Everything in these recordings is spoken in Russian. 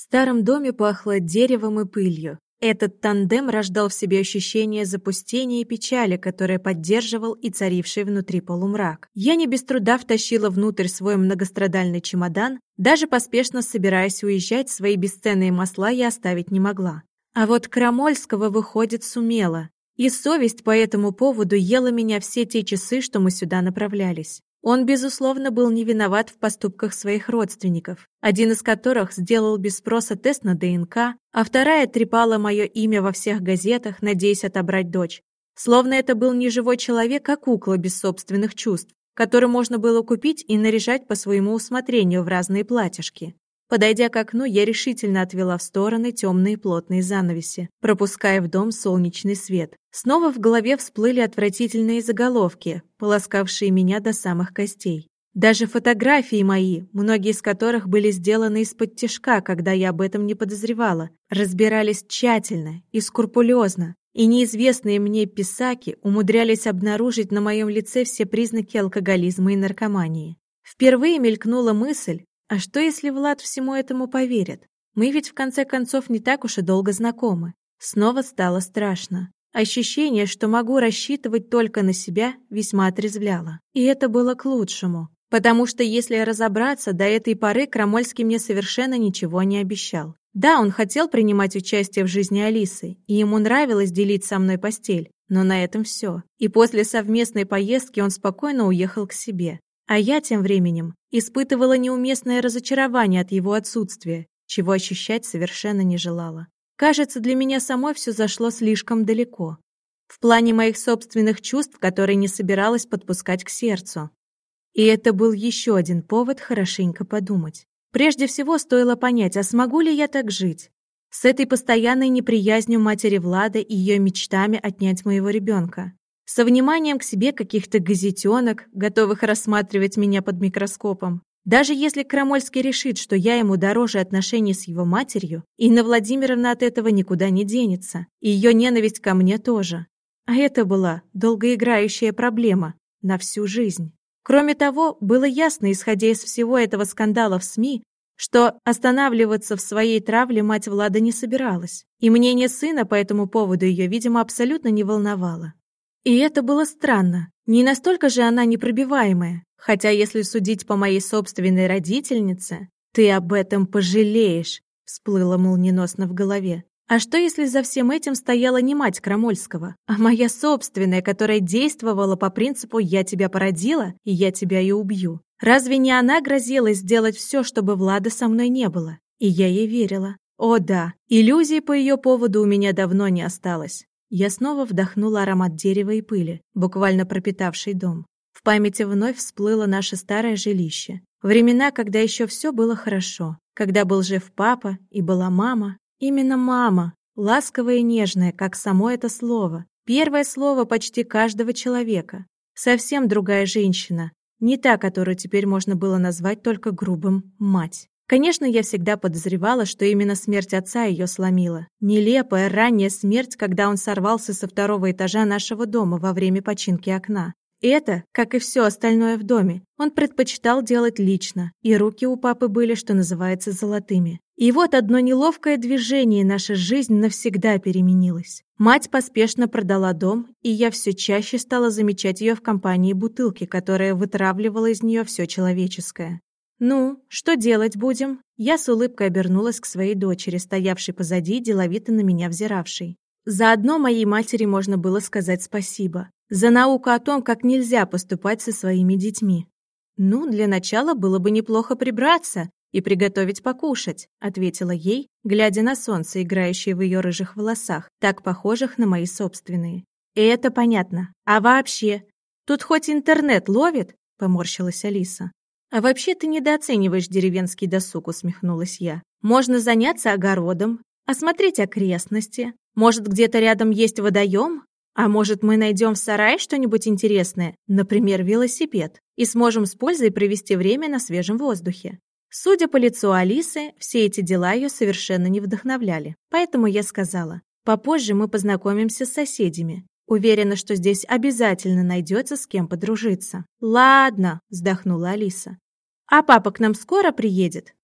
В старом доме пахло деревом и пылью. Этот тандем рождал в себе ощущение запустения и печали, которое поддерживал и царивший внутри полумрак. Я не без труда втащила внутрь свой многострадальный чемодан, даже поспешно собираясь уезжать, свои бесценные масла я оставить не могла. А вот Крамольского, выходит, сумела. И совесть по этому поводу ела меня все те часы, что мы сюда направлялись. Он, безусловно, был не виноват в поступках своих родственников, один из которых сделал без спроса тест на ДНК, а вторая трепала мое имя во всех газетах, надеясь отобрать дочь. Словно это был не живой человек, а кукла без собственных чувств, которую можно было купить и наряжать по своему усмотрению в разные платьишки. Подойдя к окну, я решительно отвела в стороны темные плотные занавеси, пропуская в дом солнечный свет. Снова в голове всплыли отвратительные заголовки, полоскавшие меня до самых костей. Даже фотографии мои, многие из которых были сделаны из-под тяжка, когда я об этом не подозревала, разбирались тщательно и скрупулезно, и неизвестные мне писаки умудрялись обнаружить на моем лице все признаки алкоголизма и наркомании. Впервые мелькнула мысль, а что, если Влад всему этому поверит? Мы ведь в конце концов не так уж и долго знакомы. Снова стало страшно. Ощущение, что могу рассчитывать только на себя, весьма отрезвляло. И это было к лучшему. Потому что, если разобраться, до этой поры Крамольский мне совершенно ничего не обещал. Да, он хотел принимать участие в жизни Алисы, и ему нравилось делить со мной постель, но на этом все. И после совместной поездки он спокойно уехал к себе. А я тем временем испытывала неуместное разочарование от его отсутствия, чего ощущать совершенно не желала. Кажется, для меня самой все зашло слишком далеко. В плане моих собственных чувств, которые не собиралась подпускать к сердцу. И это был еще один повод хорошенько подумать. Прежде всего, стоило понять, а смогу ли я так жить? С этой постоянной неприязнью матери Влада и ее мечтами отнять моего ребенка со вниманием к себе каких-то газетенок, готовых рассматривать меня под микроскопом. Даже если Крамольский решит, что я ему дороже отношений с его матерью, Инна Владимировна от этого никуда не денется, и ее ненависть ко мне тоже. А это была долгоиграющая проблема на всю жизнь. Кроме того, было ясно, исходя из всего этого скандала в СМИ, что останавливаться в своей травле мать Влада не собиралась, и мнение сына по этому поводу ее, видимо, абсолютно не волновало. И это было странно. Не настолько же она непробиваемая. Хотя, если судить по моей собственной родительнице, ты об этом пожалеешь, всплыло молниеносно в голове. А что, если за всем этим стояла не мать Крамольского, а моя собственная, которая действовала по принципу «я тебя породила, и я тебя и убью»? Разве не она грозилась сделать все, чтобы Влада со мной не было? И я ей верила. О да, иллюзий по ее поводу у меня давно не осталось. Я снова вдохнула аромат дерева и пыли, буквально пропитавший дом. В памяти вновь всплыло наше старое жилище. Времена, когда еще все было хорошо. Когда был жив папа и была мама. Именно мама. Ласковая и нежная, как само это слово. Первое слово почти каждого человека. Совсем другая женщина. Не та, которую теперь можно было назвать только грубым «мать». Конечно, я всегда подозревала, что именно смерть отца ее сломила. Нелепая ранняя смерть, когда он сорвался со второго этажа нашего дома во время починки окна. Это, как и все остальное в доме, он предпочитал делать лично, и руки у папы были, что называется, золотыми. И вот одно неловкое движение, и наша жизнь навсегда переменилась. Мать поспешно продала дом, и я все чаще стала замечать ее в компании бутылки, которая вытравливала из нее все человеческое. «Ну, что делать будем?» Я с улыбкой обернулась к своей дочери, стоявшей позади, деловито на меня взиравшей. Заодно моей матери можно было сказать спасибо. За науку о том, как нельзя поступать со своими детьми. «Ну, для начала было бы неплохо прибраться и приготовить покушать», ответила ей, глядя на солнце, играющее в ее рыжих волосах, так похожих на мои собственные. И это понятно. А вообще? Тут хоть интернет ловит?» поморщилась Алиса. «А вообще ты недооцениваешь деревенский досуг», — усмехнулась я. «Можно заняться огородом, осмотреть окрестности. Может, где-то рядом есть водоем? А может, мы найдем в сарае что-нибудь интересное, например, велосипед, и сможем с пользой провести время на свежем воздухе?» Судя по лицу Алисы, все эти дела ее совершенно не вдохновляли. Поэтому я сказала, попозже мы познакомимся с соседями. Уверена, что здесь обязательно найдется с кем подружиться. «Ладно», — вздохнула Алиса. «А папа к нам скоро приедет?»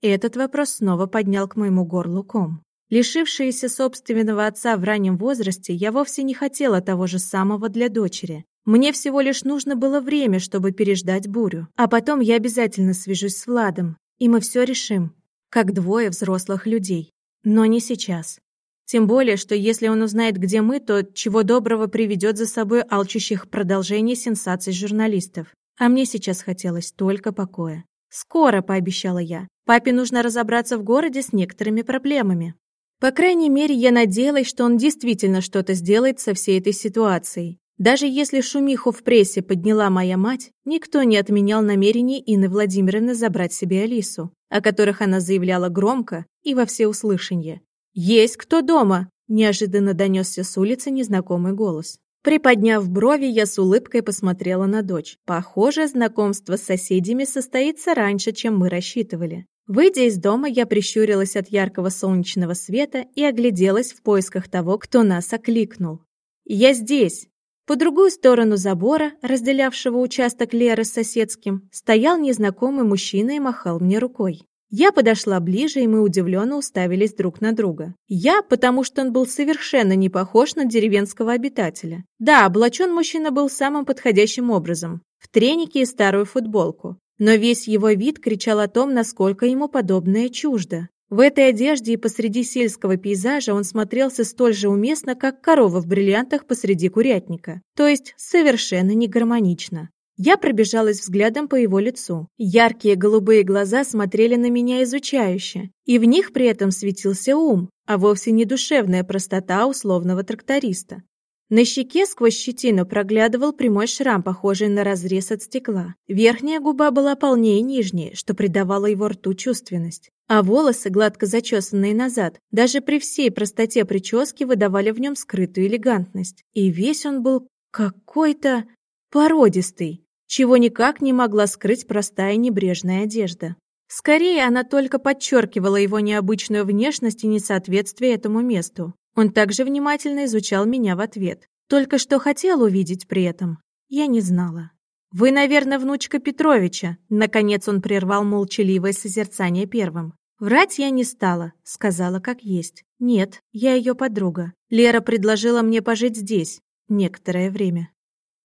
Этот вопрос снова поднял к моему горлу ком. Лишившаяся собственного отца в раннем возрасте, я вовсе не хотела того же самого для дочери. Мне всего лишь нужно было время, чтобы переждать бурю. А потом я обязательно свяжусь с Владом, и мы все решим, как двое взрослых людей. Но не сейчас. Тем более, что если он узнает, где мы, то чего доброго приведет за собой алчущих продолжений сенсаций журналистов. А мне сейчас хотелось только покоя. «Скоро», — пообещала я. «Папе нужно разобраться в городе с некоторыми проблемами». По крайней мере, я надеялась, что он действительно что-то сделает со всей этой ситуацией. Даже если шумиху в прессе подняла моя мать, никто не отменял намерений Инны Владимировны забрать себе Алису, о которых она заявляла громко и во всеуслышание. «Есть кто дома?» – неожиданно донесся с улицы незнакомый голос. Приподняв брови, я с улыбкой посмотрела на дочь. Похоже, знакомство с соседями состоится раньше, чем мы рассчитывали. Выйдя из дома, я прищурилась от яркого солнечного света и огляделась в поисках того, кто нас окликнул. «Я здесь!» По другую сторону забора, разделявшего участок Леры с соседским, стоял незнакомый мужчина и махал мне рукой. Я подошла ближе, и мы удивленно уставились друг на друга. Я, потому что он был совершенно не похож на деревенского обитателя. Да, облачен мужчина был самым подходящим образом. В треники и старую футболку. Но весь его вид кричал о том, насколько ему подобное чуждо. В этой одежде и посреди сельского пейзажа он смотрелся столь же уместно, как корова в бриллиантах посреди курятника. То есть совершенно не гармонично. Я пробежалась взглядом по его лицу. Яркие голубые глаза смотрели на меня изучающе, и в них при этом светился ум, а вовсе не душевная простота условного тракториста. На щеке сквозь щетину проглядывал прямой шрам, похожий на разрез от стекла. Верхняя губа была полнее нижней, что придавало его рту чувственность. А волосы, гладко зачесанные назад, даже при всей простоте прически выдавали в нем скрытую элегантность. И весь он был какой-то породистый чего никак не могла скрыть простая небрежная одежда. Скорее, она только подчеркивала его необычную внешность и несоответствие этому месту. Он также внимательно изучал меня в ответ. Только что хотел увидеть при этом, я не знала. «Вы, наверное, внучка Петровича», — наконец он прервал молчаливое созерцание первым. «Врать я не стала», — сказала как есть. «Нет, я ее подруга. Лера предложила мне пожить здесь некоторое время».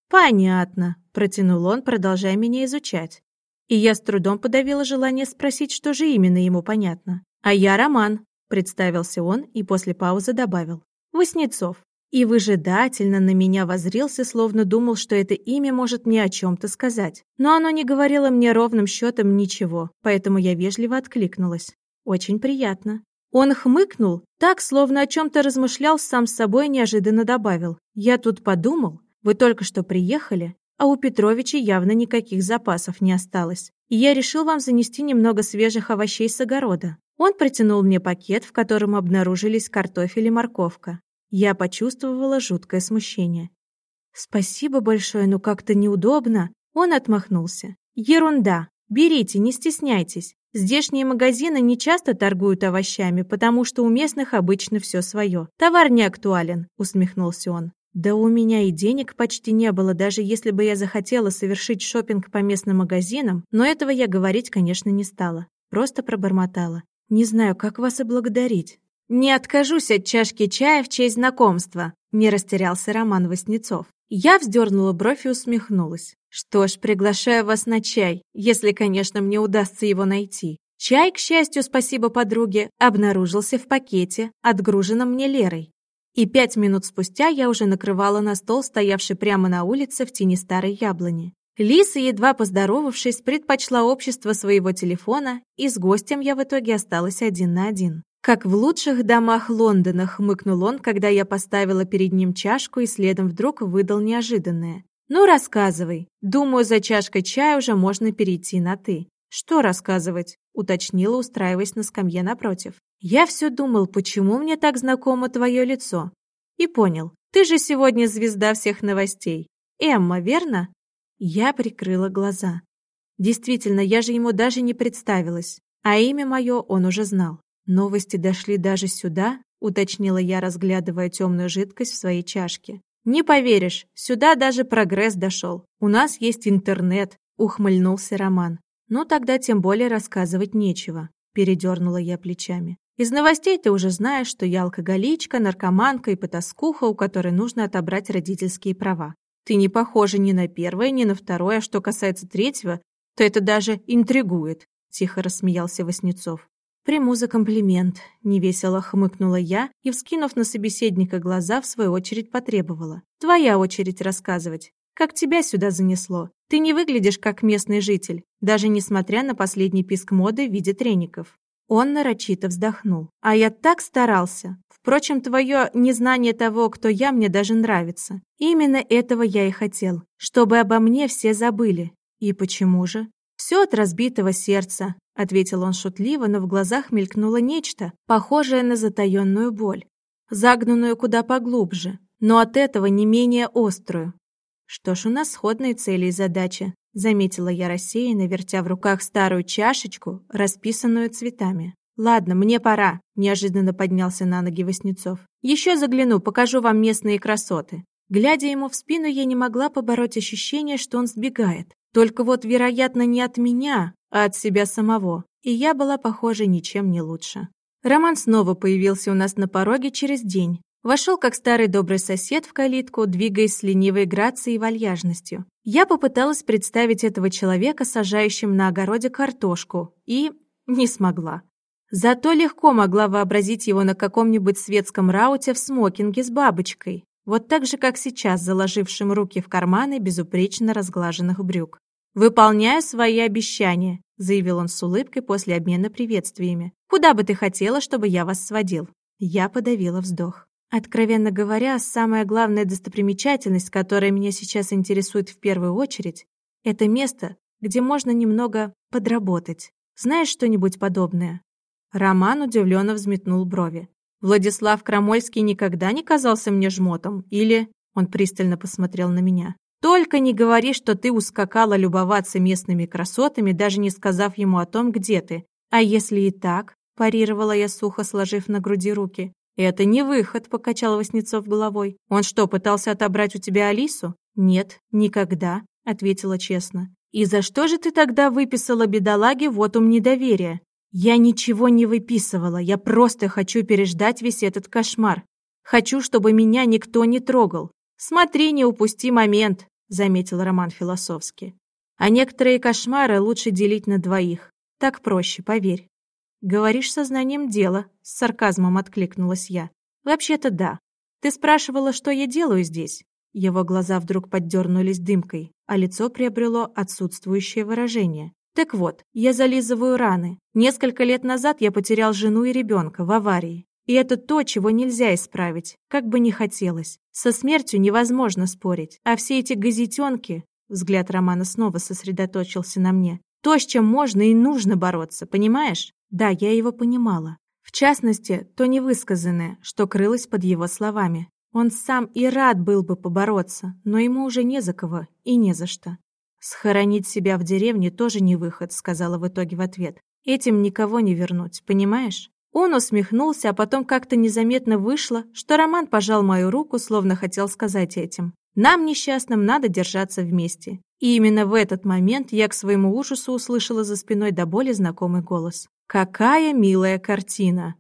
«Понятно», — протянул он, продолжая меня изучать. И я с трудом подавила желание спросить, что же именно ему понятно. «А я Роман», — представился он и после паузы добавил. «Воснецов». И выжидательно на меня возрился, словно думал, что это имя может мне о чем-то сказать. Но оно не говорило мне ровным счетом ничего, поэтому я вежливо откликнулась. «Очень приятно». Он хмыкнул, так, словно о чем-то размышлял сам с собой неожиданно добавил. «Я тут подумал, вы только что приехали, а у Петровича явно никаких запасов не осталось. И я решил вам занести немного свежих овощей с огорода. Он протянул мне пакет, в котором обнаружились картофель и морковка. Я почувствовала жуткое смущение. «Спасибо большое, но как-то неудобно». Он отмахнулся. «Ерунда. Берите, не стесняйтесь. Здешние магазины не часто торгуют овощами, потому что у местных обычно все свое. Товар не актуален», — усмехнулся он. Да у меня и денег почти не было, даже если бы я захотела совершить шопинг по местным магазинам, но этого я говорить, конечно, не стала. Просто пробормотала. Не знаю, как вас и благодарить. «Не откажусь от чашки чая в честь знакомства», — не растерялся Роман Васнецов. Я вздернула бровь и усмехнулась. «Что ж, приглашаю вас на чай, если, конечно, мне удастся его найти». Чай, к счастью, спасибо подруге, обнаружился в пакете, отгруженном мне Лерой. И пять минут спустя я уже накрывала на стол, стоявший прямо на улице в тени старой яблони. Лиса, едва поздоровавшись, предпочла общество своего телефона, и с гостем я в итоге осталась один на один. Как в лучших домах Лондона, хмыкнул он, когда я поставила перед ним чашку и следом вдруг выдал неожиданное. «Ну, рассказывай. Думаю, за чашкой чая уже можно перейти на «ты». «Что рассказывать?» — уточнила, устраиваясь на скамье напротив. «Я все думал, почему мне так знакомо твое лицо?» И понял, ты же сегодня звезда всех новостей. Эмма, верно? Я прикрыла глаза. Действительно, я же ему даже не представилась, а имя мое он уже знал. Новости дошли даже сюда, уточнила я, разглядывая темную жидкость в своей чашке. «Не поверишь, сюда даже прогресс дошел. У нас есть интернет», — ухмыльнулся Роман. Но тогда тем более рассказывать нечего. передернула я плечами. Из новостей ты уже знаешь, что я алкоголичка, наркоманка и потаскуха, у которой нужно отобрать родительские права. Ты не похожа ни на первое, ни на второе, а что касается третьего, то это даже интригует», — тихо рассмеялся Васнецов. «Приму за комплимент», — невесело хмыкнула я и, вскинув на собеседника глаза, в свою очередь потребовала. «Твоя очередь рассказывать. Как тебя сюда занесло? Ты не выглядишь как местный житель, даже несмотря на последний писк моды в виде треников». Он нарочито вздохнул. «А я так старался. Впрочем, твое незнание того, кто я, мне даже нравится. Именно этого я и хотел, чтобы обо мне все забыли. И почему же? Все от разбитого сердца, ответил он шутливо, но в глазах мелькнуло нечто, похожее на затаенную боль, загнанную куда поглубже, но от этого не менее острую. Что ж, у нас сходные цели и задачи, заметила я рассеянно, вертя в руках старую чашечку, расписанную цветами. «Ладно, мне пора», – неожиданно поднялся на ноги Васнецов. «Еще загляну, покажу вам местные красоты». Глядя ему в спину, я не могла побороть ощущение, что он сбегает. Только вот, вероятно, не от меня, а от себя самого. И я была, похоже, ничем не лучше. Роман снова появился у нас на пороге через день. Вошел как старый добрый сосед в калитку, двигаясь с ленивой грацией и вальяжностью. Я попыталась представить этого человека, сажающим на огороде картошку, и не смогла. Зато легко могла вообразить его на каком-нибудь светском рауте в смокинге с бабочкой. Вот так же, как сейчас, заложившим руки в карманы безупречно разглаженных брюк. «Выполняю свои обещания», — заявил он с улыбкой после обмена приветствиями. «Куда бы ты хотела, чтобы я вас сводил?» Я подавила вздох. Откровенно говоря, самая главная достопримечательность, которая меня сейчас интересует в первую очередь, это место, где можно немного подработать. Знаешь что-нибудь подобное? Роман удивленно взметнул брови. «Владислав Крамольский никогда не казался мне жмотом? Или...» Он пристально посмотрел на меня. «Только не говори, что ты ускакала любоваться местными красотами, даже не сказав ему о том, где ты. А если и так?» парировала я сухо, сложив на груди руки. «Это не выход», — покачал Васнецов головой. «Он что, пытался отобрать у тебя Алису?» «Нет, никогда», — ответила честно. «И за что же ты тогда выписала бедолаге вот ум недоверия?» Я ничего не выписывала, я просто хочу переждать весь этот кошмар. Хочу, чтобы меня никто не трогал. Смотри, не упусти момент, заметил Роман философски. А некоторые кошмары лучше делить на двоих. Так проще, поверь. Говоришь сознанием дела, с сарказмом откликнулась я. Вообще-то да. Ты спрашивала, что я делаю здесь? Его глаза вдруг поддернулись дымкой, а лицо приобрело отсутствующее выражение. Так вот, я зализываю раны. Несколько лет назад я потерял жену и ребенка в аварии. И это то, чего нельзя исправить, как бы ни хотелось. Со смертью невозможно спорить. А все эти газетенки... Взгляд Романа снова сосредоточился на мне. То, с чем можно и нужно бороться, понимаешь? Да, я его понимала. В частности, то невысказанное, что крылось под его словами. Он сам и рад был бы побороться, но ему уже не за кого и не за что. «Схоронить себя в деревне тоже не выход», — сказала в итоге в ответ. «Этим никого не вернуть, понимаешь?» Он усмехнулся, а потом как-то незаметно вышло, что Роман пожал мою руку, словно хотел сказать этим. «Нам, несчастным, надо держаться вместе». И именно в этот момент я к своему ужасу услышала за спиной до боли знакомый голос. «Какая милая картина!»